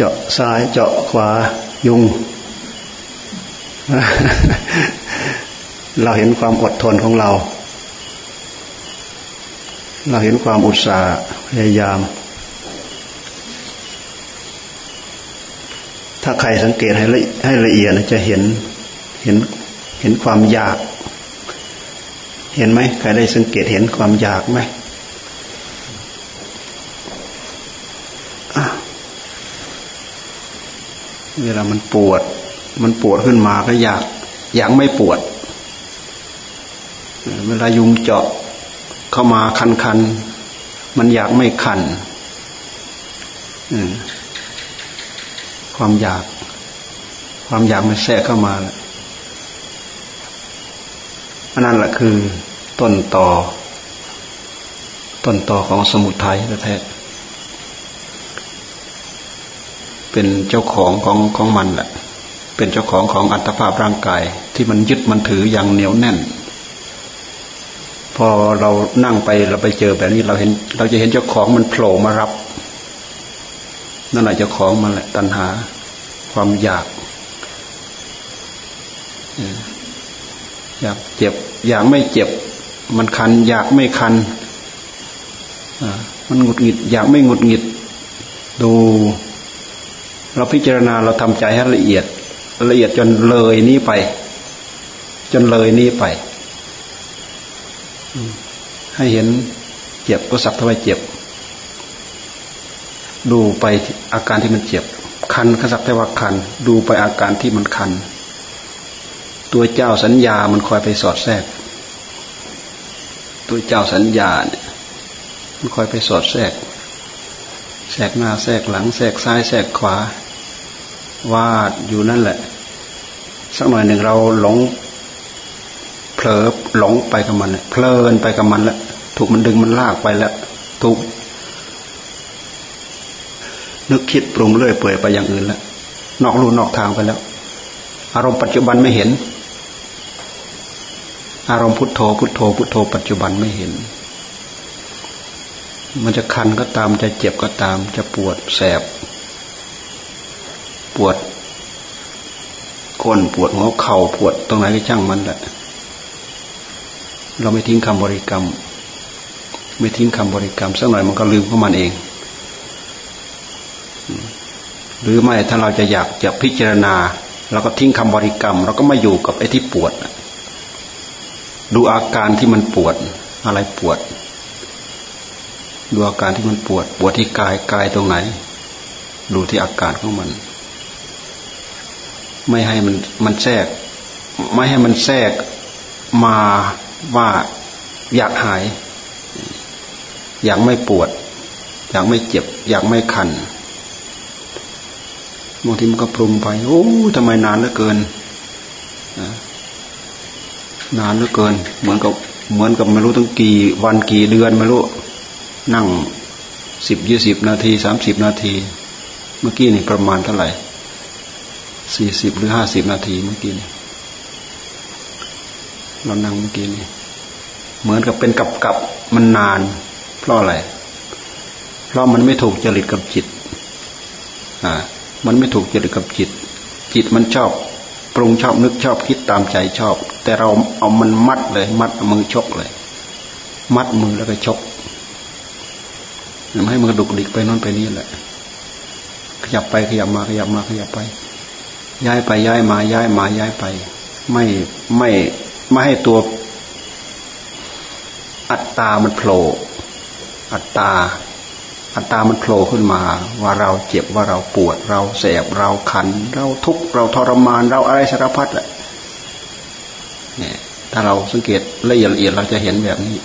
เจาะซ้ายเจาะขวายุง เราเห็นความอดทนของเรา เราเห็นความอุตสาห์พยายาม ถ้าใครสังเกตให้ละให้ละเอียดจะเห็นเห็นเห็นความอยาก เห็นไหมใครได้สังเกตเห็นความอยากไหม เวลามันปวด มันปวดขึ้นมาก็อยากอยากไม่ปวด เวลายุงเจาะเข้ามาคันคันมันอยากไม่คันความอยาก ความอยากมันแทรกเข้ามาแล้วนั่นแหละคือต้นต่อ ต้นต่อของสมุทัยแท้ เป็นเจ้าของของของมันแหละ เป็นเจ้าของของอัตภาพร่างกาย ที่มันยึดมันถืออย่างเหนียวแน่น พอเรานั่งไปเราไปเจอแบบนี้เราเห็น เราจะเห็นเจ้าของมันโผล่มารับนั่นแหละเจ้าของมันแหละตัณหา ความอยากอยากเจ็บ อยากไม่เจ็บ มันคัน อยากไม่คันมันหงุดหงิด อยากไม่หงุดหงิด ดู เราพิจารณาเราทำใจให้ละเอียด ละเอียดจนเลยนี้ไป จนเลยนี้ไป ให้เห็นเจ็บก็สักเท่าไรเจ็บ ดูไปอาการที่มันเจ็บ คันก็สักแต่ว่าคัน ดูไปอาการที่มันคัน ตัวเจ้าสัญญามันคอยไปสอดแทรก ตัวเจ้าสัญญาเนี่ยมันคอยไปสอดแทรกแทรกหน้าแทรกหลังแทรกซ้ายแทรกขวา วาดอยู่นั่นแหละ สักหน่อยหนึ่งเราหลงเผลอหลงไปกับมันเพลินไปกับมันแล้วถูกมันดึงมันลากไปแล้วถูกนึกคิดปรุงเรื่อยเปื่อยไปอย่างอื่นแล้วนอกรูนอกทางไปแล้ว อารมณ์ปัจจุบันไม่เห็น อารมณ์พุทโธพุทโธพุทโธ ปัจจุบันไม่เห็น มันจะคันก็ตามจะเจ็บก็ตาม จะปวดแสบ ปวดก้นปวดหัวเข่าปวดตรงไหนก็ช่างมันแหละ เราไม่ทิ้งคำบริกรรม ไม่ทิ้งคำบริกรรมสักหน่อยมันก็ลืมของมันเอง หรือไม่ถ้าเราจะอยากจะพิจารณาเราก็ทิ้งคำบริกรรม เราก็มาอยู่กับไอ้ที่ปวด ดูอาการที่มันปวด อะไรปวด ดูอาการที่มันปวด ปวดที่กายกายตรงไหน ดูที่อาการของมัน ไม่ให้มันมันแทรก ไม่ให้มันแทรกมาว่าอยากหาย อยากไม่ปวด อยากไม่เจ็บ อยากไม่คันบางทีมันก็ปรุงไปโอ้ทำไมนานเหลือเกินนานเหลือเกิน เหมือนกับเหมือนกับไม่รู้ตั้งกี่วันกี่เดือนไม่รู้นั่งสิบยี่สิบนาทีสามสิบนาที เมื่อกี้นี่ประมาณเท่าไหร่ สี่สิบหรือห้าสิบนาทีเมื่อกี้นี่เรานั่งเมื่อกี้นี่เหมือนกับเป็นกับกับมันนาน เพราะอะไร เพราะมันไม่ถูกจริตกับจิต อ่า มันไม่ถูกจริตกับจิต จิตมันชอบปรุงชอบนึกชอบคิดตามใจชอบ แต่เราเอามันมัดเลย มัดมือชกเลย มัดมือแล้วก็ชกทำให้มันกระดุกดิกไปนั่นไปนี่แหละ ขยับไปขยับมาขยับมาขยับไป ย้ายไปย้ายมาย้ายมาย้ายไป ไม่ไม่ไม่ให้ตัว อัตตามันโผล่อัตตา อัตตามันโผล่ขึ้นมา ว่าเราเจ็บว่าเราปวด เราแสบเราคัน เราทุกข์เราทรมานเราอะไรสารพัดแหละเนี่ยถ้าเราสังเกตละเอียดละเอียดเราจะเห็นแบบนี้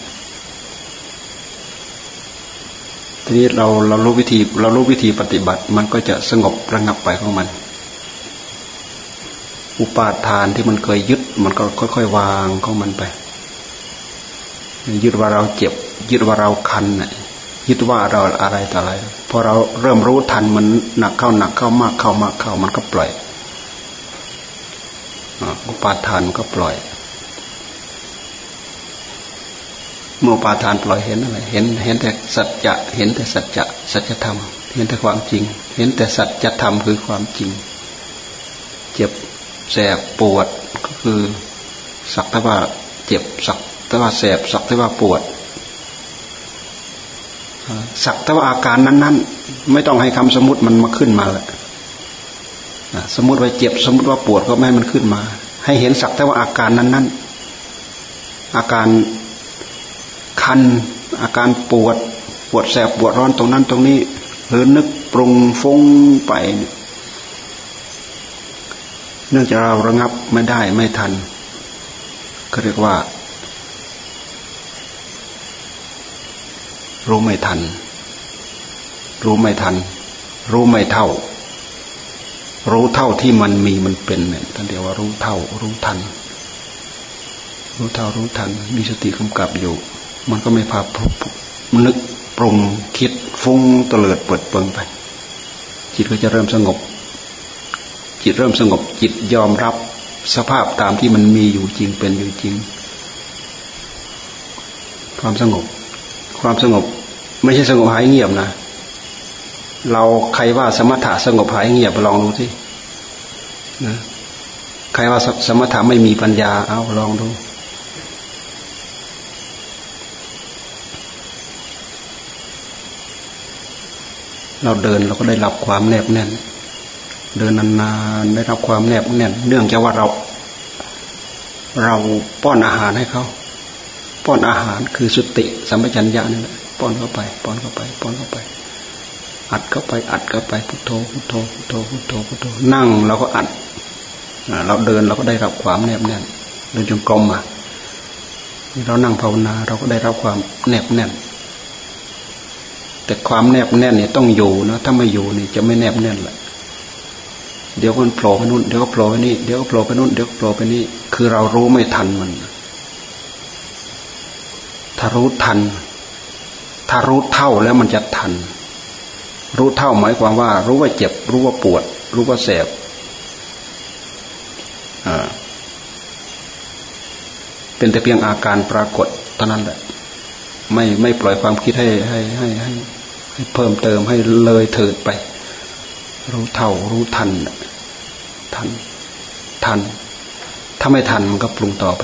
ทีนี้เราเรารู้วิธีเรารู้วิธีปฏิบัติ มันก็จะสงบระงับไปของมัน อุปาทานที่มันเคยยึด มันก็ค่อย ๆ วางของมันไป ยึดว่าเราเจ็บ ยึดว่าเราคันยึดว่าเราอะไรต่ออะไรพอเราเริ่มรู้ทันมันหนักเข้าหนักเข้ามากเข้ามากเข้ามันก็ปล่อยอุปาทานก็ปล่อย เมื่อปาทานปล่อยเห็นอะไร เห็น เห็นแต่สัจจะ เห็นแต่สัจจะ สัจธรรม เห็นแต่ความจริง เห็นแต่สัจธรรมคือความจริง เจ็บ แสบปวดก็คือสักแต่ว่าเจ็บสักแต่ว่าแสบสักแต่ว่าปวดสักแต่ว่าอาการนั้น ๆ ไม่ต้องให้คำสมมติมันมาขึ้นมาแหละสมมติว่าเจ็บสมมติว่าปวดก็ไม่ให้มันขึ้นมา ให้เห็นสักแต่ว่าอาการนั้น ๆ อาการคัน อาการปวด ปวดแสบปวดร้อนตรงนั้นตรงนี้ หรือนึกปรุงฟุ้งไปเนื่ นื่องจากเราระงับไม่ได้ไม่ทัน ก็เรียกว่า รู้ไม่ทัน รู้ไม่ทัน รู้ไม่เท่า รู้เท่าที่มันมีมันเป็นเนี่ยท่านเดียวว่ารู้เท่า รู้ทัน รู้เท่ารู้ทัน มีสติกำกับอยู่ มันก็ไม่พานึกปรุงคิดฟุ้งเตลิดเปิดเปิงไป จิตก็จะเริ่มสงบ จิตเริ่มสงบจิตยอมรับสภาพตามที่มันมีอยู่จริงเป็นอยู่จริง ความสงบ ความสงบ ไม่ใช่สงบหายเงียบนะ เราใครว่าสมถะสงบหายเงียบลองดูที่นะใครว่าสมถะไม่มีปัญญาเอาลองดูเราเดินเราก็ได้รับความแนบแน่น เดินนานๆได้รับความแนบแน่น เนื่องจากว่าเรา เราป้อนอาหารให้เขาป้อนอาหารคือสติสัมปชัญญะนี่แหละป้อนเข้าไป ป้อนเข้าไป ป้อนเข้าไป อัดเข้าไป อัดเข้าไปพุทโธพุทโธพุทโธพุทโธพุทโธนั่งเราก็อัดเราเดินเราก็ได้รับความแนบแน่นเดินจงกรมอะเรานั่งภาวนาเราก็ได้รับความแนบแน่น แต่ความแนบแน่นเนี่ยต้องอยู่นะถ้าไม่อยู่นี่จะไม่แนบแน่นแหละ เดี๋ยวมันโผล่ไปนู่นเดี๋ยวก็โผล่ไปนี่เดี๋ยวก็โผล่ไปนู่นเดี๋ยวโผล่ไปนี่ คือเรารู้ไม่ทันมัน ถ้ารู้ทัน ถ้ารู้เท่าแล้วมันจะทัน รู้เท่าหมายความว่า รู้ว่าเจ็บ รู้ว่าปวด รู้ว่าแสบเป็นแต่เพียงอาการปรากฏเท่านั้นแหละ ไม่ไม่ปล่อยความคิดให้ให้ให้ให้ให้เพิ่มเติมให้เลยเถิดไป รู้เท่ารู้ทัน ทัน ทัน ถ้าไม่ทันมันก็ปรุงต่อไป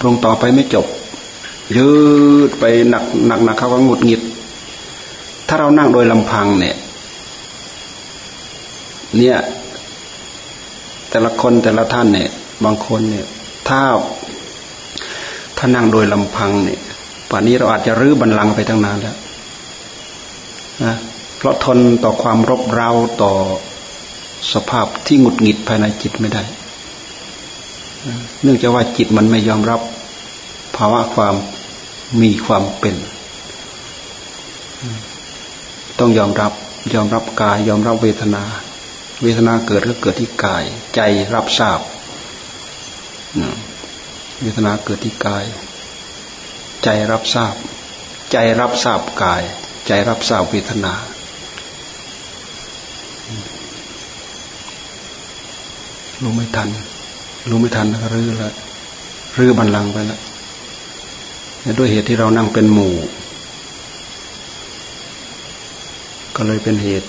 ปรุงต่อไปไม่จบ ยืดไปหนักหนักหนักเขาก็หงุดหงิด ถ้าเรานั่งโดยลำพังเนี่ย เนี่ย แต่ละคนแต่ละท่านเนี่ย บางคนเนี่ย ถ้าถ้านั่งโดยลำพังเนี่ยป่านนี้เราอาจจะรื้อบันลังไปตั้งนานแล้วนะเพราะทนต่อความรบเร้าต่อ สภาพที่หงุดหงิดภายในจิตไม่ได้ เนื่องจากว่าจิตมันไม่ยอมรับภาวะความมีความเป็น ต้องยอมรับยอมรับกาย ยอมรับเวทนา เวทนาเกิดก็เกิดที่กาย ใจรับทราบเวทนาเกิดที่กาย ใจรับทราบ ใจรับทราบกาย ใจรับทราบเวทนา รู้ไม่ทัน รู้ไม่ทันรื้อแล้วรื้อบันลังไปแล้วด้วยเหตุที่เรานั่งเป็นหมู่ ก็เลยเป็นเหตุ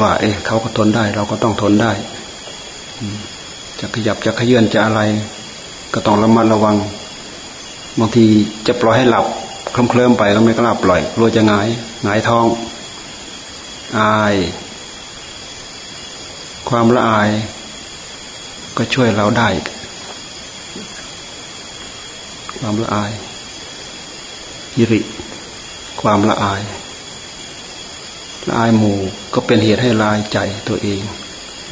ว่า เอ๊ะเขาก็ทนได้ เราก็ต้องทนได้จะขยับจะขยื่นจะอะไร ก็ต้องระมัดระวังบางทีจะปล่อยให้หลับเคลิ้มเคลิ้มไปก็ไม่กล้าปล่อยกลัวจะงายงายท้อง อาย ความละอาย ก็ช่วยเราได้ ความละอายยิริ ความละอายละอายหมู่ก็เป็นเหตุให้ลายใจตัวเอง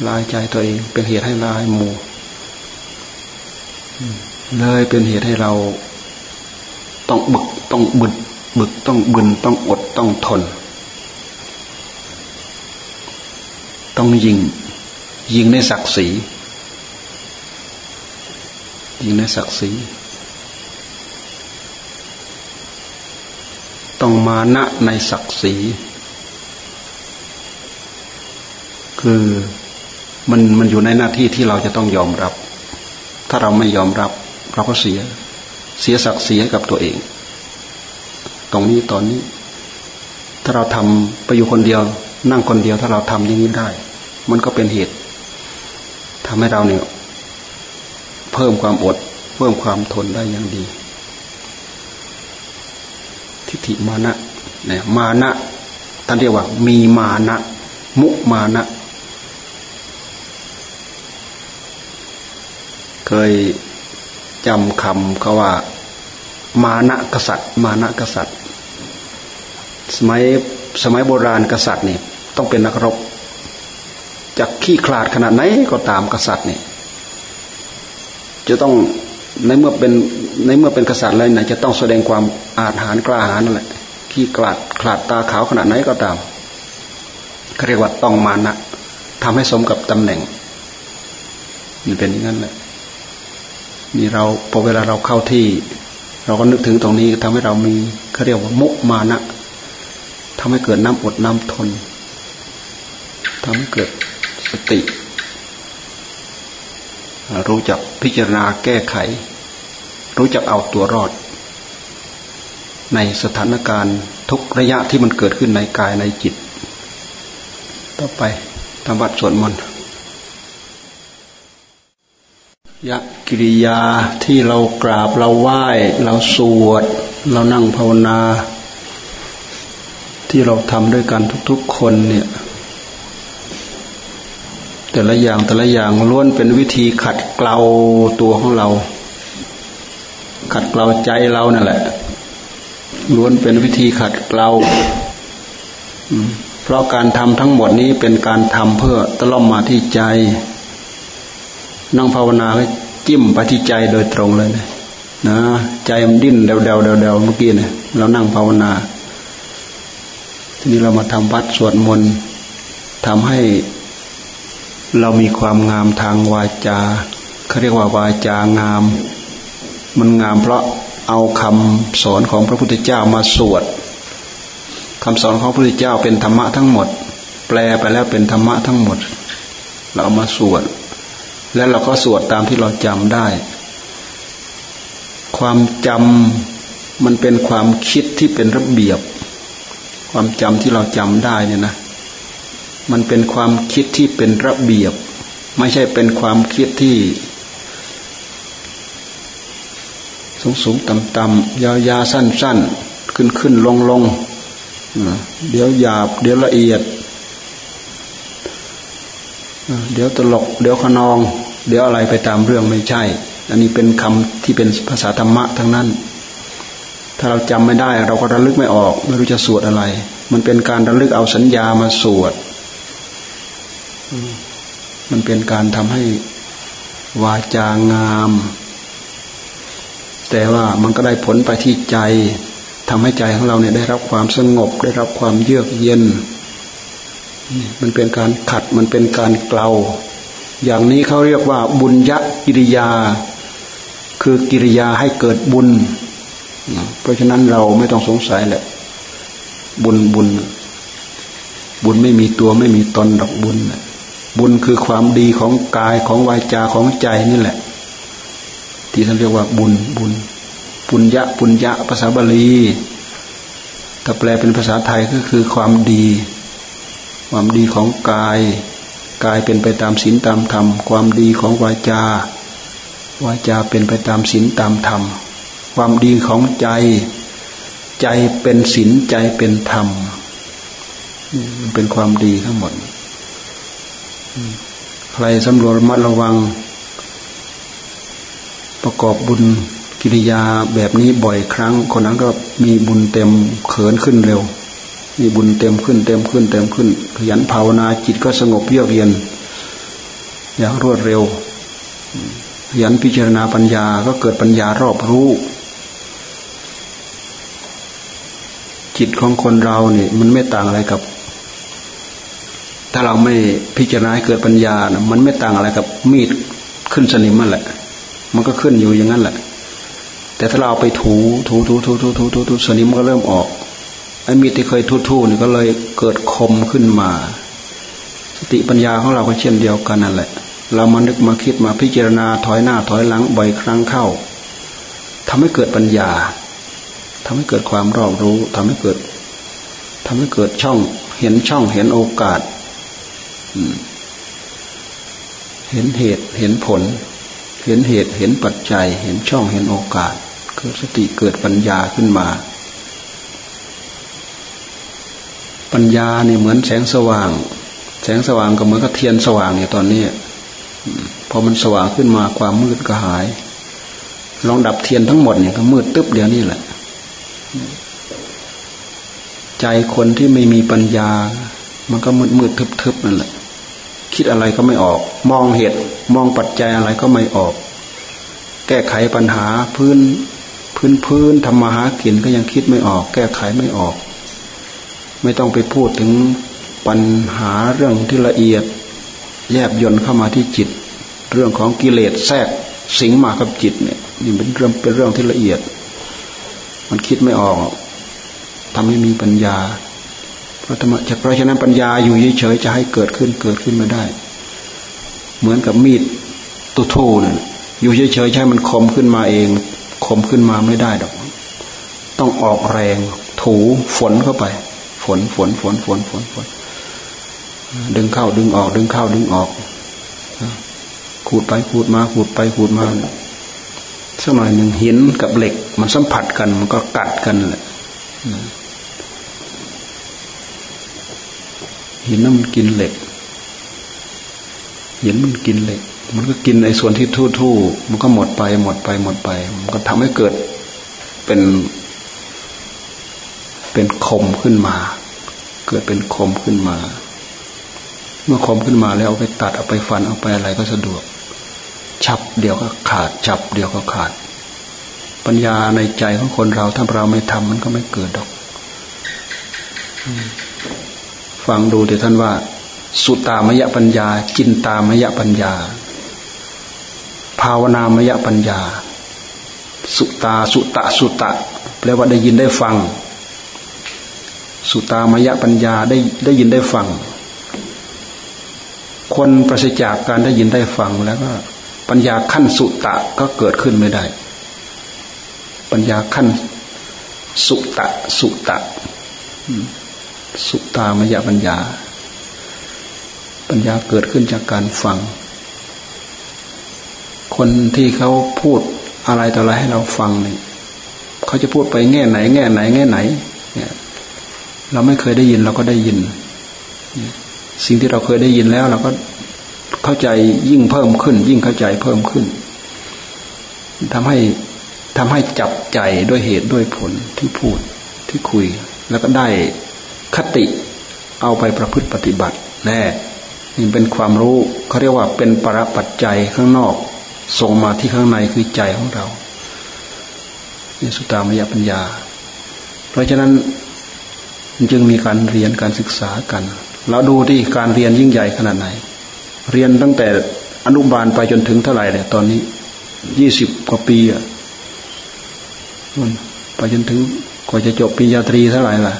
ลายใจตัวเอง เป็นเหตุให้ลายหมู่เลยเป็นเหตุให้เรา ต้องบึกต้องบึดบึกต้องบึนต้องอดต้องทน ต้องยิง ยิงในศักดิ์ศรี อยิงในศักดิ์ศรีต้องมานะในศักดิ์ศรีคือมันมันอยู่ในหน้าที่ที่เราจะต้องยอมรับ ถ้าเราไม่ยอมรับเราก็เสีย เสียศักดิ์ศรีให้กับตัวเอง ตรงนี้ตอนนี้ ถ้าเราทำไปอยู่คนเดียว นั่งคนเดียว ถ้าเราทำอย่างนี้ได้ มันก็เป็นเหตุทำให้เราเนี่ย เพิ่มความอด เพิ่มความทนได้อย่างดี ทิฏฐิมานะเนี่ยมานะท่านเรียกว่า มีมานะ มุมานะ เคยจำคำเขาว่า มานะกษัตริย์ มานะกษัตริย์ สมัยสมัยโบราณกษัตริย์นี่ต้องเป็นนักรบจากขี้ขลาดขนาดไหนก็ตามกษัตริย์นี่ จะต้องในเมื่อเป็นในเมื่อเป็นกษัตริย์แล้วนะจะต้องแสดงความอาถรรกล้าหาญนั่นแหละขี้ขลาดขลาดตาขาวขนาดไหนก็ตามเขาเรียกว่าต้องมานะทำให้สมกับตำแหน่ง มันเป็นอย่างนั้นแหละมีเราพอเวลาเราเข้าที่ เราก็นึกถึงตรงนี้ทำให้เรามีเขาเรียกว่ามุมานะทำให้เกิดน้ำอดน้ำทนทำให้เกิดสติ รู้จักพิจารณาแก้ไข รู้จักเอาตัวรอด ในสถานการณ์ทุกระยะที่มันเกิดขึ้นในกายในจิต ต่อไปทำบัตรสวดมนต์ยะกิริยาที่เรากราบเราไหว้ เราสวด เรานั่งภาวนา ที่เราทำด้วยกันทุกๆคนเนี่ย แต่ละอย่างแต่ละอย่างล้วนเป็นวิธีขัดเกลาตัวของเรา ขัดเกลาใจเรานั่นแหละ ล้วนเป็นวิธีขัดเกลาเพราะการทำทั้งหมดนี้เป็นการทำเพื่อตะล่อมมาที่ใจ นั่งภาวนาก็จิ้มไปที่ใจโดยตรงเลยนะนะใจมันดิ้นเดาเดาเดาเดาเมื่อกี้เนี่ยเรานั่งภาวนา ทีนี้เรามาทำวัดสวดมนต์ทำให้ เรามีความงามทางวาจาเขาเรียกว่าวาจางาม มันงามเพราะเอาคำสอนของพระพุทธเจ้ามาสวดคำสอนของพระพุทธเจ้าเป็นธรรมะทั้งหมด แปลไปแล้วเป็นธรรมะทั้งหมด เราเอามาสวด แล้วเราก็สวดตามที่เราจำได้ ความจำมันเป็นความคิดที่เป็นระเบียบ ความจำที่เราจำได้เนี่ยนะ มันเป็นความคิดที่เป็นระเบียบ ไม่ใช่เป็นความคิดที่ สูงสูงต่ำต่ำยาวยาสั้นสั้นขึ้นขึ้นลงลงเดี๋ยวหยาบ เดี๋ยวละเอียด เดี๋ยวตลก เดี๋ยวขนอง เดี๋ยวอะไรไปตามเรื่องไม่ใช่ อันนี้เป็นคำที่เป็นภาษาธรรมะทั้งนั้น ถ้าเราจำไม่ได้ เราก็ระลึกไม่ออก ไม่รู้จะสวดอะไร มันเป็นการระลึกเอาสัญญามาสวด มันเป็นการทำให้วาจางาม แต่ว่ามันก็ได้ผลไปที่ใจทำให้ใจของเราเนี่ยได้รับความสงบ ได้รับความเยือกเย็น มันเป็นการขัดมันเป็นการเกลาอย่างนี้เขาเรียกว่า บุญยะกิริยา คือกิริยาให้เกิดบุญ เพราะฉะนั้นเราไม่ต้องสงสัยแหละ บุญบุญ บุญไม่มีตัวไม่มีตนดอกบุญ บุญคือความดีของกายของวาจาของใจนี่แหละ ที่ท่านเรียกว่าบุญบุญปุญญะปุญญะภาษาบาลีถ้าแปลเป็นภาษาไทยก็คือความดี ความดีของกาย กายเป็นไปตามศีลตามธรรม ความดีของวาจา วาจาเป็นไปตามศีลตามธรรม ความดีของใจ ใจเป็นศีลใจเป็นธรรมมันเป็นความดีทั้งหมด ใครสำรวจระมัดระวัง ประกอบบุญกิริยาแบบนี้บ่อยครั้ง คนนั้นก็มีบุญเต็มเขินขึ้นเร็ว มีบุญเต็มขึ้น เต็มขึ้น เต็มขึ้น ขยันภาวนาจิตก็สงบเยือกเย็น อย่างรวดเร็ว ขยันพิจารณาปัญญาก็เกิดปัญญารอบรู้ จิตของคนเราเนี่ยมันไม่ต่างอะไรกับ ถ้าเราไม่พิจารณาให้เกิดปัญญานะมันไม่ต่างอะไรกับมีดขึ้นสนิมนั่นแหละ มันก็ขึ้นอยู่อย่างนั้นแหละ แต่ถ้าเราไปถูถูถูถูถูถูถูถูสนิมก็เริ่มออกไอ้มีดที่เคยทุ่ๆนี่ก็เลยเกิดคมขึ้นมา สติปัญญาของเราก็เช่นเดียวกันนั่นแหละ เรามานึกมาคิดมาพิจารณาถอยหน้าถอยหลังบ่อยครั้งเข้าทำให้เกิดปัญญาททำให้เกิดความรอบรู้ทำให้เกิดทำให้เกิดช่อง เห็นช่องเห็นโอกาส เห็นเหตุเห็นผล เห็นเหตุเห็นปัจจัย เห็นช่องเห็นโอกาส เกิดสติเกิดปัญญาขึ้นมา ปัญญาเนี่ยเหมือนแสงสว่าง แสงสว่างก็เหมือนกับเทียนสว่างเนี่ยตอนนี้พอมันสว่างขึ้นมาความมืดก็หาย ลองดับเทียนทั้งหมดเนี่ยก็มืดตึ๊บเดียวนี่แหละ ใจคนที่ไม่มีปัญญา มันก็มืดมืดทึบทึบนั่นแหละ คิดอะไรก็ไม่ออก มองเหตุมองปัจจัยอะไรก็ไม่ออก แก้ไขปัญหาพื้นพื้นพื้นทำมาหากินก็ยังคิดไม่ออก แก้ไขไม่ออก ไม่ต้องไปพูดถึงปัญหาเรื่องที่ละเอียด แยบยนเข้ามาที่จิต เรื่องของกิเลสแทรกสิงมากับจิตเนี่ยนี่เป็นเรื่องเป็นเรื่องที่ละเอียด มันคิดไม่ออกทำให้มีปัญญา พราะธรรมะเพราะฉะนั้นปัญญาอยู่เฉยๆจะให้เกิดขึ้นเกิดขึ้นไม่ได้ เหมือนกับมีดตุทูนี่ยอยู่เฉยๆใช้มันคมขึ้นมาเองคมขึ้นมาไม่ได้ดอก ต้องออกแรง ถูฝนเข้าไป ฝนฝนฝนฝนฝนฝนดึงเข้าดึงออกดึงเข้าดึงออกขูดไปขูดมาขูดไปขูดมาสักหน่อยหนึ่งหินกับเหล็ก มันสัมผัสกันมันก็กัดกันแหละ หินนั่นมันกินเหล็กหินมันกินเหล็ก มันก็กินไอ้ส่วนที่ทู่ๆมันก็หมดไป หมดไป หมดไป มันก็ทำให้เกิดเป็นเป็นคมขึ้นมา เกิดเป็นคมขึ้นมา เมื่อคมขึ้นมาแล้วเอาไปตัดเอาไปฟันเอาไปอะไรก็สะดวก ฉับเดียวก็ขาด ฉับเดียวก็ขาด ปัญญาในใจของคนเราถ้าเราไม่ทำมันก็ไม่เกิดดอก ฟังดูเดี๋ยวท่านว่า สุตามยปัญญา จินตามยปัญญา ภาวนามยปัญญา สุตาสุตะสุตะแปลว่าได้ยินได้ฟัง สุตามยปัญญาได้ได้ยินได้ฟัง คนประสิจากการได้ยินได้ฟังแล้วก็ปัญญาขั้นสุตะก็เกิดขึ้นไม่ได้ ปัญญาขั้นสุตะสุตะ สุตามยปัญญา ปัญญาเกิดขึ้นจากการฟัง คนที่เขาพูดอะไรต่ออะไรให้เราฟังเนี่ยเขาจะพูดไปแง่ไหน แง่ไหน แง่ไหน เนี่ย เราไม่เคยได้ยินเราก็ได้ยิน สิ่งที่เราเคยได้ยินแล้ว เราก็เข้าใจยิ่งเพิ่มขึ้น ยิ่งเข้าใจเพิ่มขึ้นทำให้ทำให้จับใจด้วยเหตุด้วยผลที่พูดที่คุย แล้วก็ได้ คติเอาไปประพฤติปฏิบัติแน่นี่เป็นความรู้เขาเรียกว่าเป็นปรปัจจัยข้างนอก ส่งมาที่ข้างในคือใจของเรานี่สุตามยปัญญา เพราะฉะนั้นจึงมีการเรียนการศึกษากัน เราดูที่การเรียนยิ่งใหญ่ขนาดไหน เรียนตั้งแต่อนุบาลไปจนถึงเท่าไหร่เนี่ยตอนนี้ยี่สิบกว่าปีอะไปจนถึงกว่าจะจบปริญญาตรีเท่าไหร่ล่ะ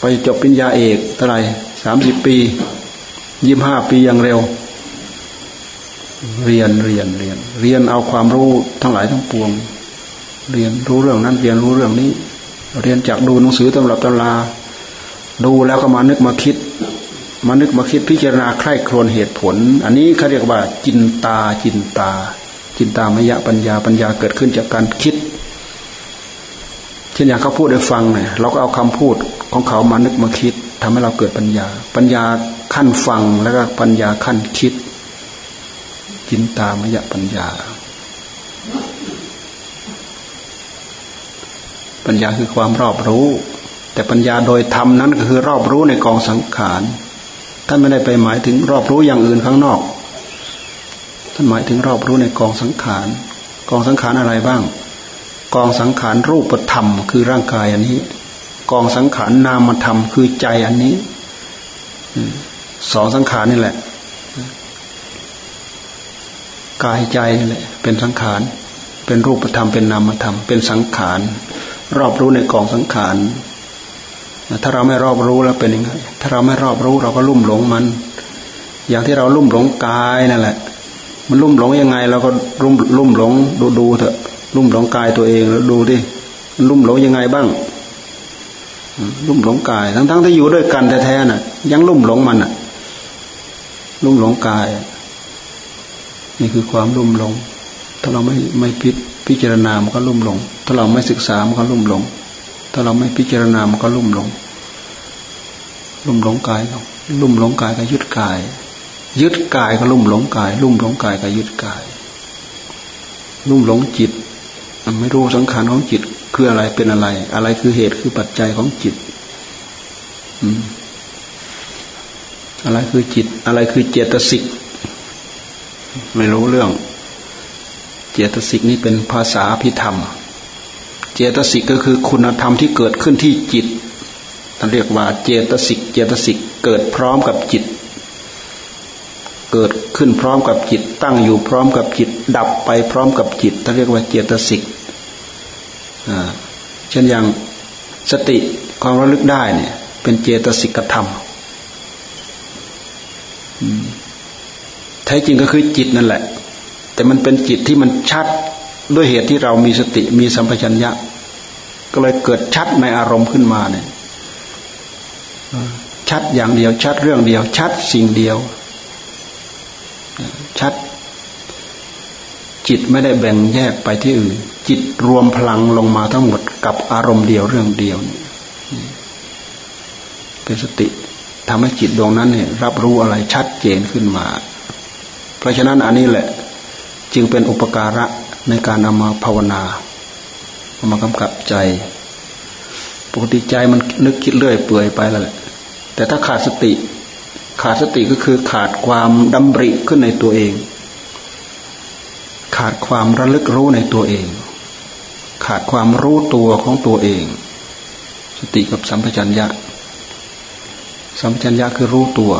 ไปจบปริญญาเอกเท่าไหร่สามสิบปียี่ห้าปีอย่างเร็ว เรียนเรียนเรียน เรียนเอาความรู้ทั้งหลายทั้งปวง เรียนรู้เรื่องนั้นเรียนรู้เรื่องนี้ เรียนจากดูหนังสือตำรับตำราดูแล้วก็มานึกมาคิด มานึกมาคิดพิจารณาใคร่ครวญเหตุผล อันนี้เขาเรียกว่า จินตาจินตา จินตามยะปัญญาปัญญาเกิดขึ้นจากการคิด เช่นอย่างเขาพูดให้ฟังเนี่ยเราก็เอาคำพูด ของเขามานึกมาคิดทำให้เราเกิดปัญญา ปัญญาขั้นฟังแล้วก็ปัญญาขั้นคิดจินตามยะปัญญา ปัญญาคือความรอบรู้ แต่ปัญญาโดยธรรมนั้นก็คือรอบรู้ในกองสังขารท่านไม่ได้ไปหมายถึงรอบรู้อย่างอื่นข้างนอก ท่านหมายถึงรอบรู้ในกองสังขาร กองสังขารอะไรบ้าง กองสังขารรูปธรรม คือร่างกายอันนี้ กองสังขารนามธรรมคือใจอันนี้สองสังขารนี่แหละ กายใจนี่แหละ เป็นสังขาร เป็นรูปธรรมเป็นนามธรรม เป็นสังขาร รอบรู้ในกองสังขารถ้าเราไม่รอบรู้แล้วเป็นยังไง ถ้าเราไม่รอบรู้เราก็ลุ่มหลงมัน อย่างที่เราลุ่มหลงกายนั่นแหละ มันลุ่มหลงยังไง เราก็ลุ่มลุ่มหลงดูดูเถอะ ลุ่มหลงกายตัวเองแล้วดูดิ ลุ่มหลงยังไงบ้าง ลุ่มหลงกาย ทั้งๆที่อยู่ด้วยกันแท้ๆน่ะ ยังลุ่มหลงมันอะ ลุ่มหลงกาย นี่คือความลุ่มหลง ถ้าเราไม่ไม่พิพิจารณา มันก็ลุ่มหลง ถ้าเราไม่ศึกษา มันก็ลุ่มหลง ถ้าเราไม่พิจารณา มันก็ลุ่มหลง ลุ่มหลงกายเราลุ่มหลงกายก็ยึดกาย ยึดกายก็ลุ่มหลงกาย ลุ่มหลงกายก็ยึดกาย ลุ่มหลงจิต ไม่รู้สังขารของจิต คืออะไรเป็นอะไร อะไรคือเหตุคือปัจจัยของจิตอะไรคือจิต อะไรคือเจตสิก ไม่รู้เรื่อง เจตสิกนี่เป็นภาษาพิธรรม เจตสิกก็คือคุณธรรมที่เกิดขึ้นที่จิตเรียกว่า เจตสิก เจตสิกเกิดพร้อมกับจิต เกิดขึ้นพร้อมกับจิต ตั้งอยู่พร้อมกับจิต ดับไปพร้อมกับจิตท่านเรียกว่าเจตสิก เช่นอย่างสติความระลึกได้เนี่ย เป็นเจตสิกธรรมแท้จริงก็คือจิตนั่นแหละ แต่มันเป็นจิตที่มันชัดด้วยเหตุที่เรามีสติมีสัมปชัญญะ ก็เลยเกิดชัดในอารมณ์ขึ้นมาเนี่ยชัดอย่างเดียว ชัดเรื่องเดียว ชัดสิ่งเดียว ชัด จิตไม่ได้แบ่งแยกไปที่อื่น จิตรวมพลังลงมาทั้งหมดกับอารมณ์เดียวเรื่องเดียวนี่เป็นสติทำให้จิตดวงนั้นเนี่ยรับรู้อะไรชัดเจนขึ้นมา เพราะฉะนั้นอันนี้แหละ จึงเป็นอุปการะในการนามาภาวนาเอามากำกับใจ ปกติใจมันนึกคิดเรื่อยเปื่อยไปแล้วแหละ แต่ถ้าขาดสติ ขาดสติก็คือขาดความดำริขึ้นในตัวเอง ขาดความระลึกรู้ในตัวเอง ขาดความรู้ตัวของตัวเอง สติกับสัมปชัญญะ สัมปชัญญะคือรู้ตัว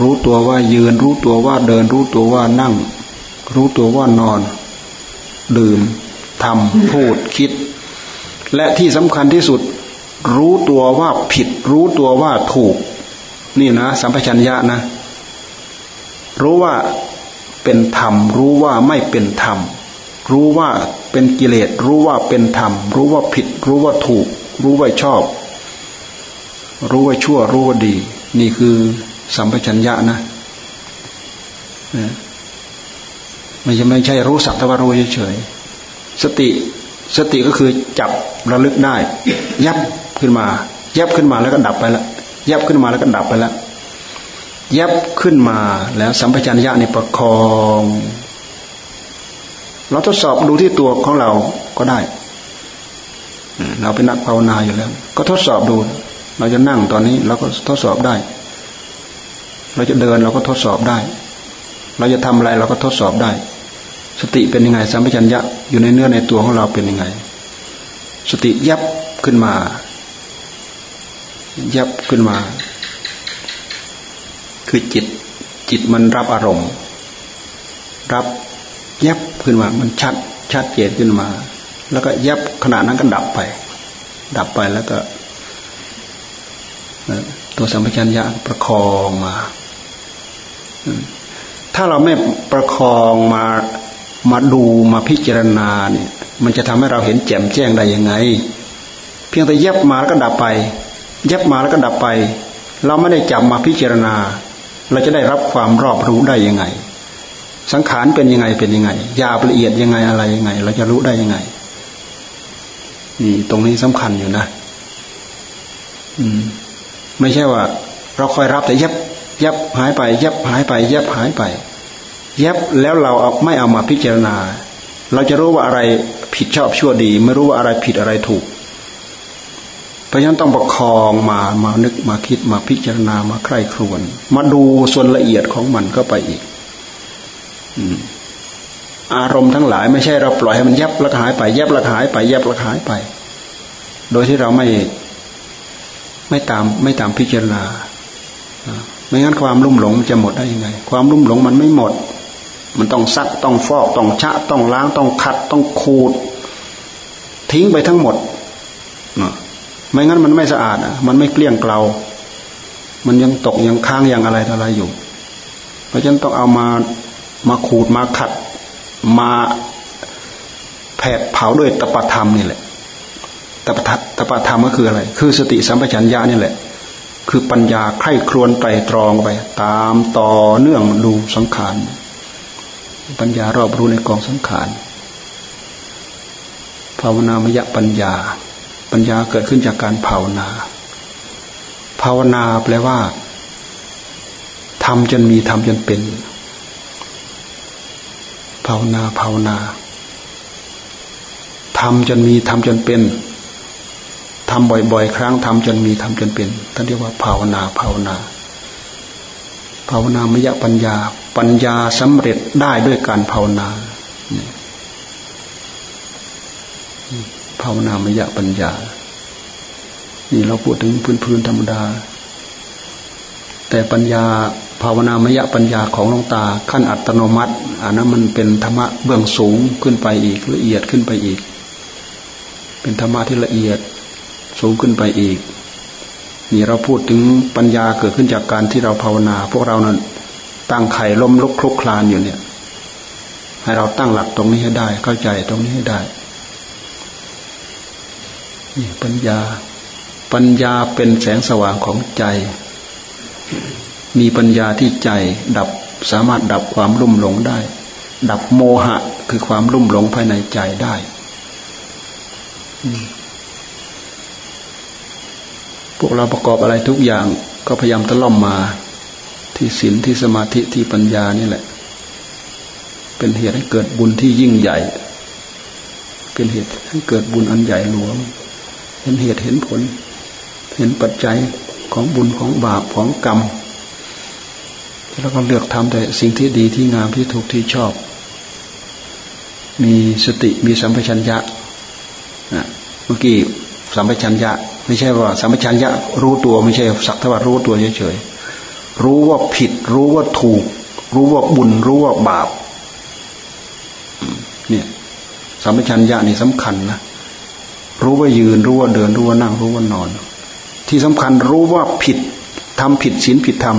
รู้ตัวว่ายืน รู้ตัวว่าเดิน รู้ตัวว่านั่ง รู้ตัวว่านอน ดื่มทำพูดคิด และที่สำคัญที่สุด รู้ตัวว่าผิด รู้ตัวว่าถูก นี่นะ สัมปชัญญะนะ รู้ว่า เป็นธรรม รู้ว่าไม่เป็นธรรม รู้ว่าเป็นกิเลส รู้ว่าเป็นธรรม รู้ว่าผิด รู้ว่าถูก รู้ว่าชอบ รู้ว่าชั่ว รู้ว่าดี นี่คือสัมปชัญญะนะไม่ใช่ไม่ใช่รู้สักแต่ว่ารู้เฉยๆสติสติก็คือจับระลึกได้ ยับขึ้นมา ยับขึ้นมาแล้วก็ดับไปล้วยับขึ้นมาแล้วก็ดับไปแล้ว ยับขึ้นมาแล้วสัมปชัญญะในประคอง เราทดสอบดูที่ตัวของเราก็ได้ เราเป็นนักภาวนาอยู่แล้ว ก็ทดสอบดู เราจะนั่งตอนนี้เราก็ทดสอบได้ เราจะเดินเราก็ทดสอบได้ เราจะทำอะไรเราก็ทดสอบได้ สติเป็นยังไง สัมปชัญญะอยู่ในเนื้อในตัวของเราเป็นยังไง สติยับขึ้นมา ยับขึ้นมา คือจิตจิตมันรับอารมณ์ รับยับขึ้นมา มันชัดชัดเจนขึ้นมา แล้วก็ยับขณะนั้นก็ดับไป ดับไปแล้วก็ตัวสัมปชัญญะประคองมา ถ้าเราไม่ประคองมามาดูมาพิจารณาเนี่ย มันจะทำให้เราเห็นแจ่มแจ้งได้ยังไง เพียงแต่ยับมาแล้วก็ดับไปยับมาแล้วก็ดับไป เราไม่ได้จับมาพิจารณา เราจะได้รับความรอบรู้ได้ยังไง สังขารเป็นยังไงเป็นยังไง ยาละเอียดยังไงอะไรยังไง เราจะรู้ได้ยังไงนี่ตรงนี้สำคัญอยู่นะ อืม ไม่ใช่ว่า เราคอยรับแต่ยับยับหายไป ยับหายไป ยับหายไป ยับแล้วเราเอาไม่เอามาพิจารณา เราจะรู้ว่าอะไรผิดชอบชั่วดี ไม่รู้ว่าอะไรผิดอะไรถูก ราะฉะนั้นต้องประคองมามานึกมาคิดมาพิจารณามาใคร่ครวญมาดูส่วนละเอียดของมันก็ไปอีกอารมณ์ทั้งหลายไม่ใช่เราปล่อยให้มันยับละหายไปยับละหายไปยับละหายไป โดยที่เราไม่ไม่ตามไม่ตามพิจารณาไม่งั้นความลุ่มหลงจะหมดได้ยังไง ความลุ่มหลงมันไม่หมด มันต้องซักต้องฟอกต้องชะ ต้องล้างต้องขัด ต้องขูด ทิ้งไปทั้งหมด ไม่งั้นมันไม่สะอาดอะ มันไม่เกลี้ยงเกลา มันยังตกยังค้างยังอะไรอะไรอยู่ เพราะฉะนั้นต้องเอามามาขูดมาขัด มาแผดเผาด้วยตปธรรมนี่แหละตปทัตตปธรรมก็คืออะไร คือสติสัมปชัญญะนี่แหละ คือปัญญาไข้ครวนไตรตรองไป ตามต่อเนื่องดูสังขาร ปัญญารอบรู้ในกองสังขาร ภาวนามยปัญญา ปัญญาเกิดขึ้นจากการภาวนา ภาวนาแปลว่าทำจนมีทำจนเป็น ภาวนาภาวนาทำจนมีทำจนเป็นทำบ่อยๆ ครั้งทำจนมีทำจนเป็นท่านเรียกว่าภาวนาภาวนา ภาวนามยปัญญา ปัญญาสำเร็จได้ด้วยการภาวนา ภาวนามยะปัญญา นี่เราพูดถึงพื้นๆธรรมดา แต่ปัญญาภาวนามยะปัญญาของหลวงตา ขั้นอัตโนมัติอันนั้นมันเป็นธรรมะเบื้องสูงขึ้นไปอีกละเอียดขึ้นไปอีก เป็นธรรมะที่ละเอียดสูงขึ้นไปอีก นี่เราพูดถึงปัญญาเกิดขึ้นจากการที่เราภาวนา พวกเรานั้นตั้งไข่ล้มลุกคลุกคลานอยู่เนี่ย ให้เราตั้งหลักตรงนี้ให้ได้ เข้าใจตรงนี้ให้ได้ นี่ปัญญา ปัญญาเป็นแสงสว่างของใจ มีปัญญาที่ใจดับสามารถดับความรุ่มหลงได้ ดับโมหะคือความรุ่มหลงภายในใจได้พวกเราประกอบอะไรทุกอย่างก็พยายามตะล่อมมาที่ศีลที่สมาธิที่ปัญญานี่แหละ เป็นเหตุให้เกิดบุญที่ยิ่งใหญ่ เป็นเหตุให้เกิดบุญอันใหญ่หลวง เห็นเหตุเห็นผล เห็นปัจจัยของบุญของบาปของกรรม แล้วก็เลือกทำแต่สิ่งที่ดีที่งามที่ถูกที่ชอบ มีสติมีสัมปชัญญะเมื่อกี้สัมปชัญญะ ไม่ใช่ว่าสัมปชัญญะรู้ตัวไม่ใช่สักทว่ารู้ตัวเฉยๆรู้ว่าผิด รู้ว่าถูก รู้ว่าบุญ รู้ว่าบาป เนี่ยสัมปชัญญะนี่สำคัญนะ รู้ว่ายืนรู้ว่าเดินรู้ว่านั่งรู้ว่านอน ที่สำคัญรู้ว่าผิดทำผิดศีลผิดธรรม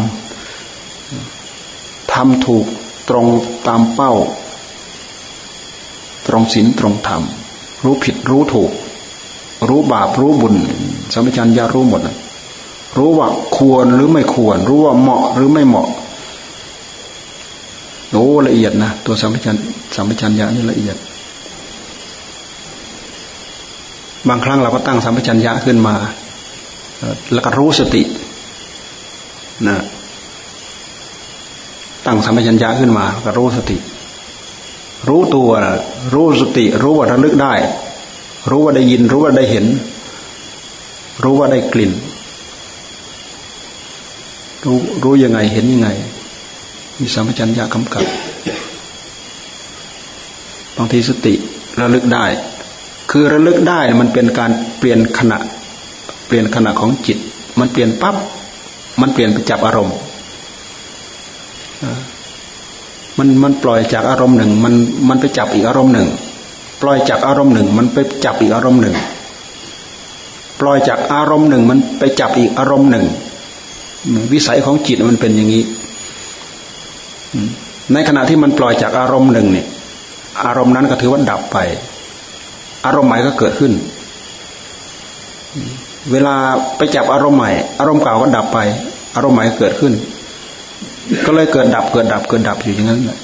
ทำถูกตรงตามเป้า ตรงศีลตรงธรรม รู้ผิดรู้ถูก รู้บาปรู้บุญสัมปชัญญะรู้หมดรู้ว่าควรหรือไม่ควร รู้ว่าเหมาะหรือไม่เหมาะโอ้ละเอียดนะตัวสัมปชัญสัมปชัญญะนี่ละเอียด บางครั้งเราก็ตั้งสัมปชัญญะขึ้นมา แล้วก็รู้สตินะตั้งสัมปชัญญะขึ้นมาก็รู้สติ รู้ตัวรู้สติ รู้ว่าระลึกได้ รู้ว่าได้ยิน รู้ว่าได้เห็น รู้ว่าได้กลิ่น รู้รู้ยังไงเห็นยังไง มีสัมปชัญญะกำกับ บางทีสติระลึกได้ คือระลึกได้มันเป็นการเปลี่ยนขณะ เปลี่ยนขณะของจิต มันเปลี่ยนปั๊บมันเปลี่ยนไปจับอารมณ์มันมันปล่อยจากอารมณ์หนึ่ง มันมันไปจับอีกอารมณ์หนึ่ง ปล่อยจากอารมณ์หนึ่ง มันไปจับอีกอารมณ์หนึ่ง ปล่อยจากอารมณ์หนึ่ง มันไปจับอีกอารมณ์หนึ่ง วิสัยของจิตมันเป็นอย่างนี้ในขณะที่มันปล่อยจากอารมณ์หนึ่งเนี่ยอารมณ์นั้นก็ถือว่าดับไป อารมณ์ใหม่ก็เกิดขึ้น เวลาไปจับอารมณ์ใหม่ อารมณ์เก่าก็ดับไป อารมณ์ใหม่เกิดขึ้น ก็เลยเกิดดับเกิดดับเกิดดับอยู่อย่างนั้นแหละ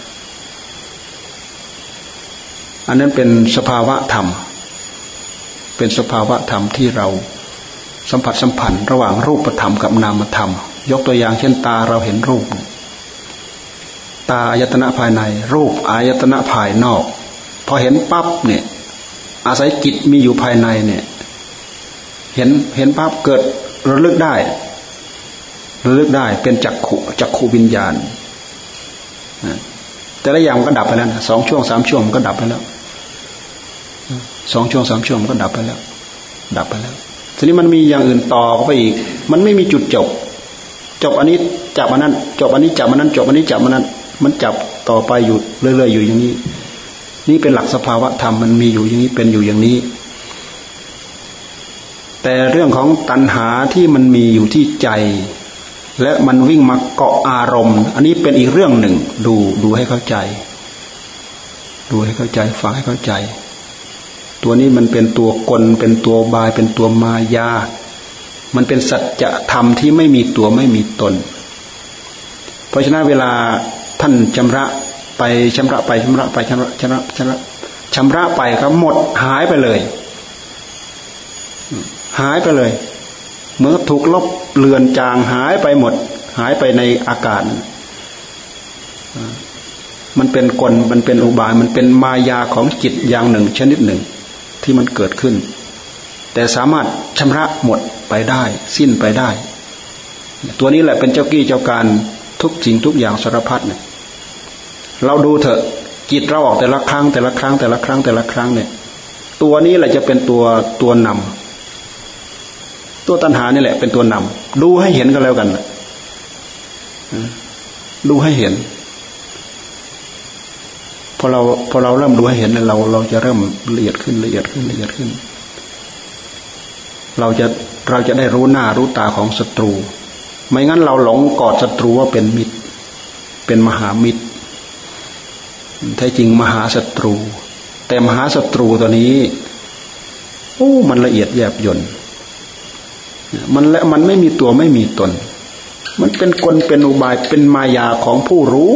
อันนั้นเป็นสภาวะธรรม เป็นสภาวะธรรมที่เราสัมผัสสัมพันธ์ระหว่างรูปธรรมกับนามธรรม ยกตัวอย่างเช่นตาเราเห็นรูป ตาอายตนะภายใน รูปอายตนะภายนอก พอเห็นปั๊บเนี่ย อาศัยจิตมีอยู่ภายในเนี่ย เห็นเห็นปั๊บเกิดระลึกได้ ระลึกได้เป็นจักขุจักขุวิญญาณแต่ละอย่างมันก็ดับไปแล้วนะสองช่วงสามช่วงมันก็ดับไปแล้วสองช่วงสามช่วงมันก็ดับไปแล้ว ดับไปแล้วทีนี้มันมีอย่างอื่นต่อเข้าไปอีก มันไม่มีจุดจบ จบอันนี้จับอันนั้น จบอันนี้จับอันนั้น จบอันนี้จับอันนั้น มันจับต่อไปอยู่เรื่อยๆอยู่อย่างนี้ นี่เป็นหลักสภาวะธรรมมันมีอยู่อย่างนี้เป็นอยู่อย่างนี้ แต่เรื่องของตัณหาที่มันมีอยู่ที่ใจ และมันวิ่งมาเกาะอารมณ์ อันนี้เป็นอีกเรื่องหนึ่ง ดูดูให้เข้าใจ ดูให้เข้าใจฟังให้เข้าใจ ตัวนี้มันเป็นตัวกล เป็นตัวบาย เป็นตัวมายา มันเป็นสัจธรรมที่ไม่มีตัวไม่มีตน เพราะฉะนั้นเวลาท่านชำระ ไปชำระไปชำระไปชำระชำระชำระชำระไปก็หมดหายไปเลย หายไปเลยเหมือนถูกลบเลือนจางหายไปหมด หายไปในอากาศมันเป็นกลมันเป็นอุบายมันเป็นมายาของจิตอย่างหนึ่ง ชนิดหนึ่งที่มันเกิดขึ้น แต่สามารถชำระหมดไปได้ สิ้นไปได้ ตัวนี้แหละเป็นเจ้ากี้เจ้าการทุกสิ่งทุกอย่างสารพัดเนี่ย เราดูเถอะจิตเราออกแต่ละครั้ง แต่ละครั้ง แต่ละครั้งแต่ละครั้งเนี่ย ตัวนี้แหละจะเป็นตัวตัวนำตัวตัณหานี่แหละ เป็นตัวนำดูให้เห็นกันแล้วกันดูให้เห็นพอเราพอเราเริ่มดูให้เห็นเรา เราจะเริ่มละเอียดขึ้นละเอียดขึ้นละเอียดขึ้น เราจะเราจะได้รู้หน้ารู้ตาของศัตรู ไม่งั้นเราหลงกอดศัตรูว่าเป็นมิตร เป็นมหามิตร แท้จริงมหาศัตรู แต่มหาศัตรูตัวนี้โอ้ มันละเอียดแยบยนต์มันและมันไม่มีตัวไม่มีตน มันเป็นกลเป็นอุบายเป็นมายาของผู้รู้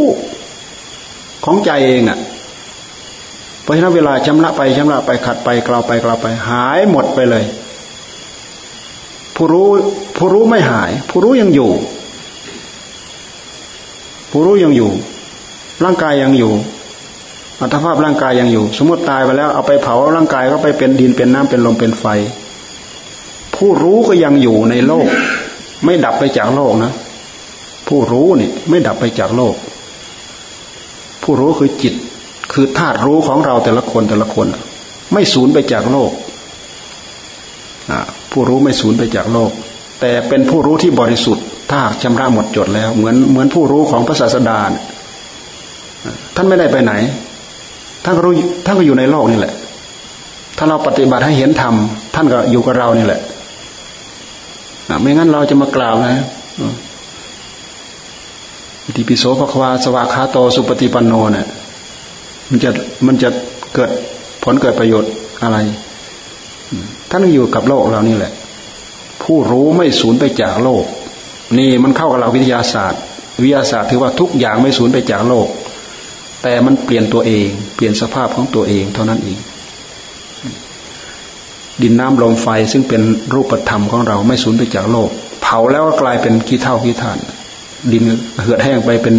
ของใจเองอะ่ะ เพราะฉะนั้นเวลาชำระไปชำระไปขัดไปกล่าวไปกล่าวไป หายหมดไปเลย ผู้รู้ผู้รู้ไม่หาย ผู้รู้ยังอยู่ ผู้รู้ยังอยู่ ร่างกายยังอยู่ อัตภาพร่างกายยังอยู่ สมมติตายไปแล้วเอาไปเผาร่างกายก็ไปเป็นดินเป็นน้ำเป็นลมเป็นไฟ ผู้รู้ก็ยังอยู่ในโลก ไม่ดับไปจากโลกนะ ผู้รู้นี่ไม่ดับไปจากโลก ผู้รู้คือจิต คือธาตุรู้ของเราแต่ละคนแต่ละคน ไม่สูญไปจากโลกผู้รู้ไม่สูญไปจากโลก แต่เป็นผู้รู้ที่บริสุทธิ์ ถ้าชำระหมดจดแล้ว เหมือนเหมือนผู้รู้ของพระศาสดาท่านไม่ได้ไปไหน ท่านก็รู้ท่านก็อยู่ในโลกนี่แหละ ถ้าเราปฏิบัติให้เห็นธรรมท่านก็อยู่กับเรานี่แหละไม่งั้นเราจะมากล่าวนะอิติปิโสภควาสวากขาโตสุปฏิปันโนเนี่ยมันจะมันจะเกิดผลเกิดประโยชน์อะไร ท่านอยู่กับโลกเรานี่แหละ ผู้รู้ไม่สูญไปจากโลก นี่มันเข้ากับเราวิทยาศาสตร์ วิทยาศาสตร์ถือว่าทุกอย่างไม่สูญไปจากโลก แต่มันเปลี่ยนตัวเอง เปลี่ยนสภาพของตัวเอง เท่านั้นเอง ดินน้ำลมไฟซึ่งเป็นรูปธรรมของเราไม่สูญไปจากโลก เผาแล้วก็กลายเป็นขี้เท่าขี้ถ่าน ดินเหือดแห้งไปเป็น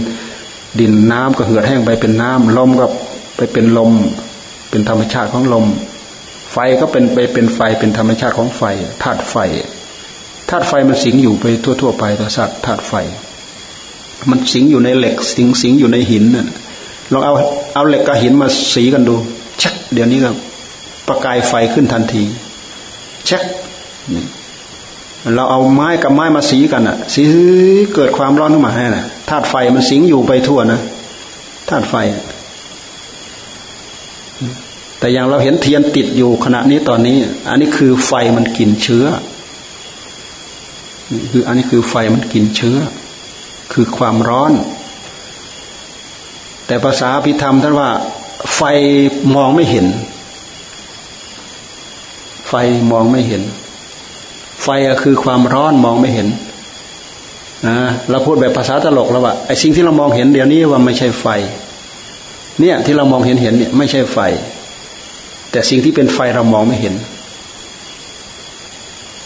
ดินน้ำก็เหือดแห้งไปเป็นน้ำลมก็ไปเป็นลม เป็นธรรมชาติของลม ไฟก็เป็นไปเป็นไฟเป็นธรรมชาติของไฟธาตุไฟธาตุไฟมันสิงอยู่ไปทั่ว ๆ ไปตัวสัตว์ธาตุไฟ มันสิงอยู่ในเหล็ก สิงสิงอยู่ในหินน่ะ ลองเอาเอาเหล็กกับหินมาสีกันดูชักเดี๋ยวนี้ก็ประกายไฟขึ้นทันทีชักเราเอาไม้กับไม้มาสีกันอะ สีเกิดความร้อนขึ้นมาให้น่ะธาตุไฟมันสิงอยู่ไปทั่วนะธาตุไฟ แต่อย่างเราเห็นเทียนติดอยู่ขณะนี้ตอนนี้ อันนี้คือไฟมันกินเชื้อคืออันนี้คือไฟมันกินเชื้อ คือความร้อน แต่ภาษาพิธรรมท่านว่า ไฟมองไม่เห็น ไฟมองไม่เห็น ไฟคือความร้อนมองไม่เห็นนะเราพูดแบบภาษาตลกแล้วว่าไอ้สิ่งที่เรามองเห็นเดี๋ยวนี้ว่าไม่ใช่ไฟ เนี่ยที่เรามองเห็นเห็นเนี่ยไม่ใช่ไฟ แต่สิ่งที่เป็นไฟเรามองไม่เห็น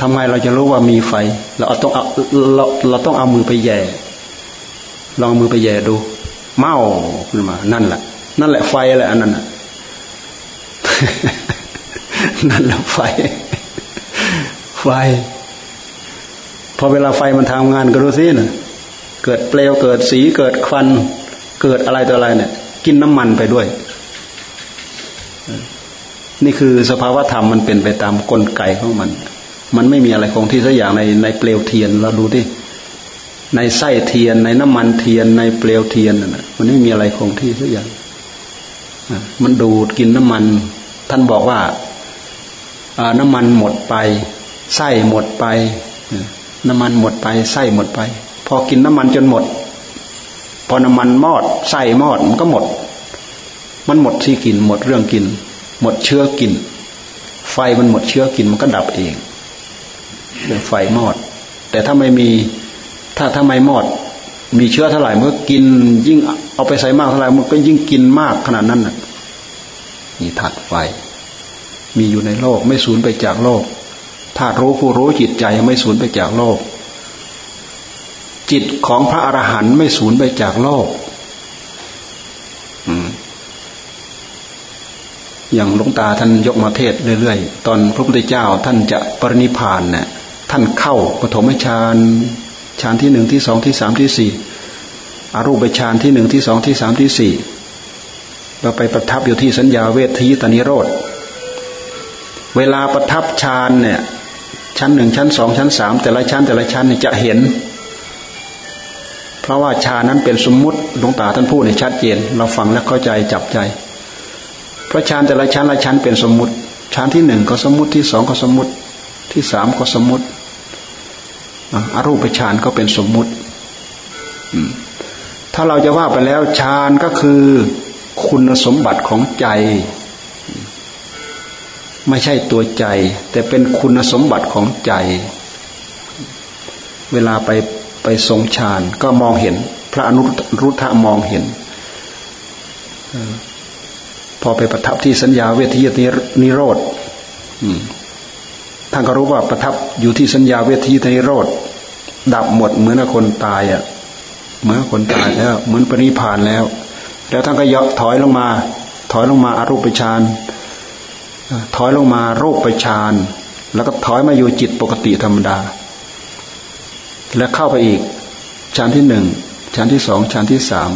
ทำไมเราจะรู้ว่ามีไฟ เราต้องเอาเราเราต้องเอามือไปแย่ ลองมือไปแย่ดู เมาขึ้นมา นั่นแหละ นั่นแหละไฟแหละอันนั้นนั่นแหละไฟ ไฟ พอเวลาไฟมันทำงานก็รู้สินะเกิดเปลวเกิดสีเกิดควัน เกิดอะไรตัวอะไรเนี่ย กินน้ำมันไปด้วย นี่คือสภาวธรรมมันเป็นไปตามกลไกของมัน มันไม่มีอะไรคงที่สักอย่างในในเปลวเทียนเราดูดิ ในไส้เทียน ในน้ำมันเทียน ในเปลวเทียนน่ะมันไม่มีอะไรคงที่สักอย่างมันดูดกินน้ำมัน ท่านบอกว่าน้ำมันหมดไป ไส้หมดไป น้ำมันหมดไป ไส้หมดไป พอกินน้ำมันจนหมด พอน้ำมันมอด ไส้มอดมันก็หมด มันหมดที่กิน หมดเรื่องกิน หมดเชื้อกิน ไฟมันหมดเชื้อกินมันก็ดับเองไฟมอด แต่ถ้าไม่มี ถ้าถ้าไม่มด มีเชื้อเท่าไหร่เมื่อกินยิ่งเอาไปใส่มากเท่าไหร่มันก็ยิ่งกินมากขนาดนั้นน่ะนี่ถัดไฟ มีอยู่ในโลกไม่สูญไปจากโลกธารู้ผู้รู้จิตใจไม่สูญไปจากโลก จิตของพระอรหันต์ไม่สูญไปจากโลกอย่างหลวงตาท่านยกมาเทศเรื่อยๆ ตอนพระพุทธเจ้าท่านจะปรินิพานเนี่ยท่านเข้าปฐมฌาน ฌานที่หนึ่งที่สองที่สามที่สี่อารูปฌานที่หนึ่งที่สองที่สามที่สี่เราไปประทับอยู่ที่สัญญาเวทีตานิโรธ เวลาประทับฌานเนี่ย ชั้นหนึ่งชั้นสองชั้นสามแต่ละชั้นแต่ละชั้นจะเห็น เพราะว่าฌานนั้นเป็นสมมุติหลวงตาท่านพูดในชัดเจน เราฟังแล้วเข้าใจจับใจพระฌานแต่ละชั้นละชั้นเป็นสมมุติ ชั้นที่หนึ่งก็สมมุติที่สองก็สมมุติที่สามก็สมมุติ อรูปฌานก็เป็นสมมุติถ้าเราจะว่าไปแล้วฌานก็คือคุณสมบัติของใจ ไม่ใช่ตัวใจ แต่เป็นคุณสมบัติของใจ เวลาไปไปทรงฌานก็มองเห็น พระอนุรุทธะมองเห็นพอไปประทับที่สัญญาเวทียนิโรธ ท่านก็รู้ว่าประทับอยู่ที่สัญญาเวทีนิโรธดับหมดเหมือนคนตายอะ เหมือนคนตายแล้วเหมือนปริพานแล้ว แล้วท่านก็ยกถอยลงมา ถอยลงมาอารูปฌานถอยลงมารูปฌานแล้วก็ถอยมาอยู่จิตปกติธรรมดา แล้วเข้าไปอีกฌานที่หนึ่งฌานที่สองฌานที่สาม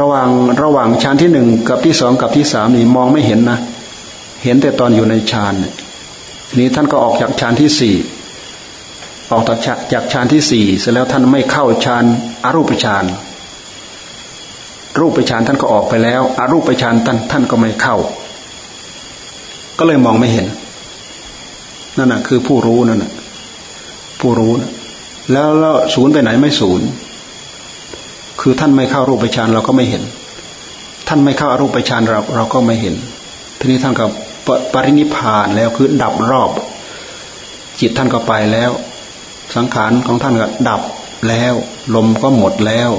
ระหว่างระหว่างฌานที่หนึ่งกับที่สองกับที่สามนี่มองไม่เห็นนะ เห็นแต่ตอนอยู่ในฌาน นี้ท่านก็ออกจากฌานที่สี่ออกจากฌานที่สี่เสร็จแล้วท่านไม่เข้าฌานอารูปฌานรูปฌานท่านก็ออกไปแล้วอารูปฌานท่านท่านก็ไม่เข้า ก็เลยมองไม่เห็น นั่นน่ะ คือผู้รู้นั่นน่ะ ผู้รู้นะแล้วแล้วศูนย์ไปไหนไม่ศูนย์ คือท่านไม่เข้ารูปฌานเราก็ไม่เห็น ท่านไม่เข้าอารูปฌานเราเราก็ไม่เห็น ทีนี้ท่านกับ ปรินิพานแล้วคือดับรอบ จิตท่านก็ไปแล้ว สังขารของท่านก็ดับแล้ว ลมก็หมดแล้ว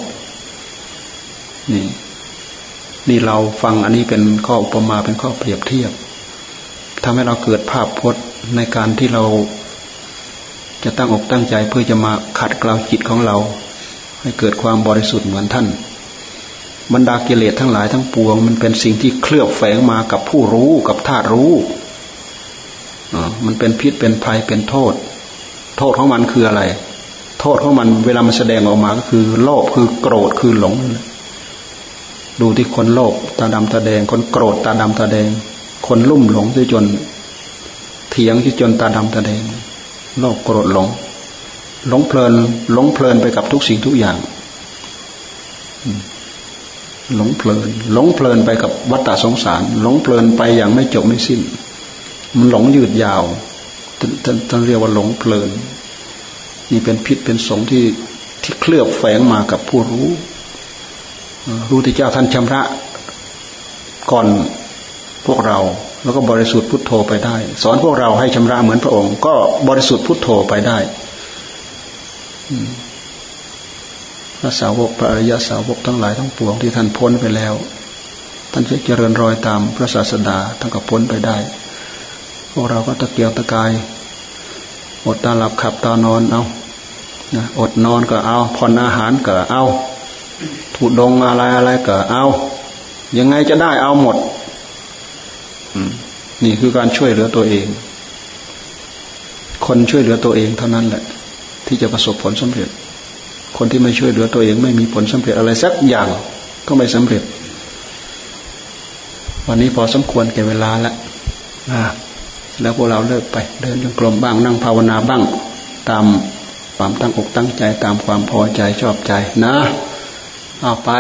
นี่ นี่เราฟังอันนี้เป็นข้ออุปมาเป็นข้อเปรียบเทียบทำให้เราเกิดภาพพจน์ในการที่เราจะตั้งอกตั้งใจเพื่อจะมาขัดเกลาจิตของเรา ให้เกิดความบริสุทธิ์เหมือนท่าน บรรดากิเลสทั้งหลายทั้งปวง มันเป็นสิ่งที่เคลือบแฝงมากับผู้รู้กับธาตุรู้มันเป็นพิษเป็นภัยเป็นโทษ โทษของมันคืออะไร โทษของมันเวลามันแสดงออกมาก็คือโลภคือโกรธคือหลง ดูที่คนโลภตาดำตาแดง คนโกรธตาดำตาแดง คนลุ่มหลงที่จน เถียงที่จนตาดำตาแดง โลภโกรธหลง หลงเพลินหลงเพลินไปกับทุกสิ่งทุกอย่าง หลงเพลิน หลงเพลินไปกับวัฏฏะสงสาร หลงเพลินไปอย่างไม่จบไม่สิ้น มันหลงยืดยาวท่านเรียกว่าหลงเพลิน นี่เป็นพิษเป็นสงที่ที่เคลือบแฝงมากับผู้รู้ รู้ที่เจ้าท่านชำระ ก่อนพวกเรา แล้วก็บริสุทธิ์พุทโธไปได้ สอนพวกเราให้ชำระเหมือนพระองค์ ก็บริสุทธิ์พุทโธไปได้ ระสาวกพระอริยสาวกทั้งหลายทั้งปวงที่ท่านพ้นไปแล้ว ท่านจะเจริญรอยตามพระศาสดาท่านก็พ้นไปได้พวกเราก็ตะเกียงตะกาย อดตาหลับขับตานอนเอาอดนอนก็เอาผ่อนอาหารก็เอาถูดงอะไรอะไรก็เอายังไงจะได้เอาหมดนี่คือการช่วยเหลือตัวเอง คนช่วยเหลือตัวเองเท่านั้นแหละ ที่จะประสบผลสำเร็จ คนที่ไม่ช่วยเหลือตัวเองไม่มีผลสำเร็จอะไรสักอย่างก็ไม่สำเร็จ วันนี้พอสมควรแก่เวลาแล้วแล้วพวกเราเลิกไป เดินจงกรมบ้างนั่งภาวนาบ้าง ตามความตั้งอกตั้งใจตามความพอใจชอบใจนะ เอาไป